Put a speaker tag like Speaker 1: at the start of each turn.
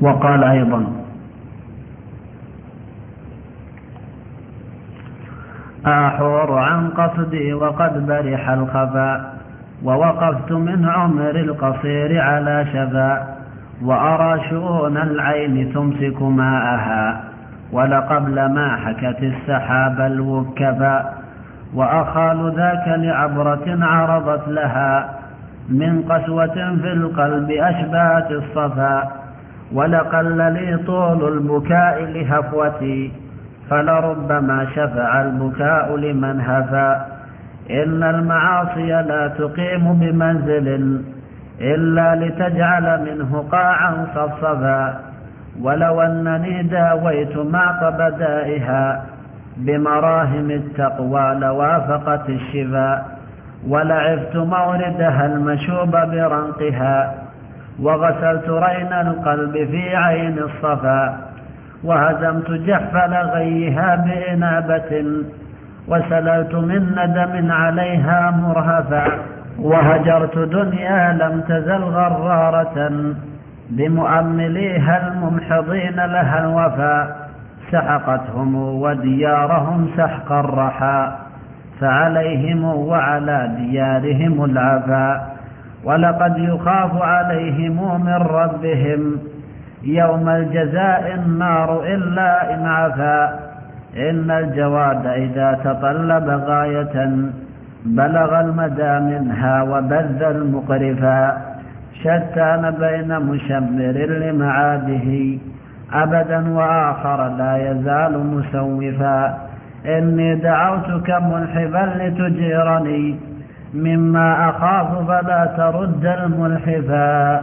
Speaker 1: وقال أيضا أحور عن قصدي وقد برح الخفاء ووقفت من عمر القصير على شفا وأرى شؤون العين تمسك ماءها ولقبل ما حكت السحاب الوكفا وأخال ذاك لعبرة عرضت لها من قسوة في القلب أشبهت الصفا ولقل لي طول البكاء لهفوتي فلربما شفع البكاء لمن هفا إن المعاصي لا تقيم بمنزل إلا لتجعل منه قاعا صفصفا ولو أنني داويت معقب دائها بمراهم التقوى لوافقت الشفاء. ولعفت موردها المشوب برنقها. وغسلت رين القلب في عين الصفا وهزمت جحفل غيها بإنابة وسللت من ندم عليها مرهفا وهجرت دنيا لم تزل غرارة بمؤمليها الممحضين لها الوفا سحقتهم وديارهم سحق الرحى فعليهم وعلى ديارهم العفا ولقد يخاف عليهم من ربهم يوم الجزاء النار إلا إن عفا إن الجواد إذا تطلب غاية بلغ المدى منها وبذ المقرفا. شتان بين مشمر لمعاده أبدا وآخر لا يزال مسوفا. إني دعوتك ملحفا لتجيرني مما أخاف فلا ترد الملحفا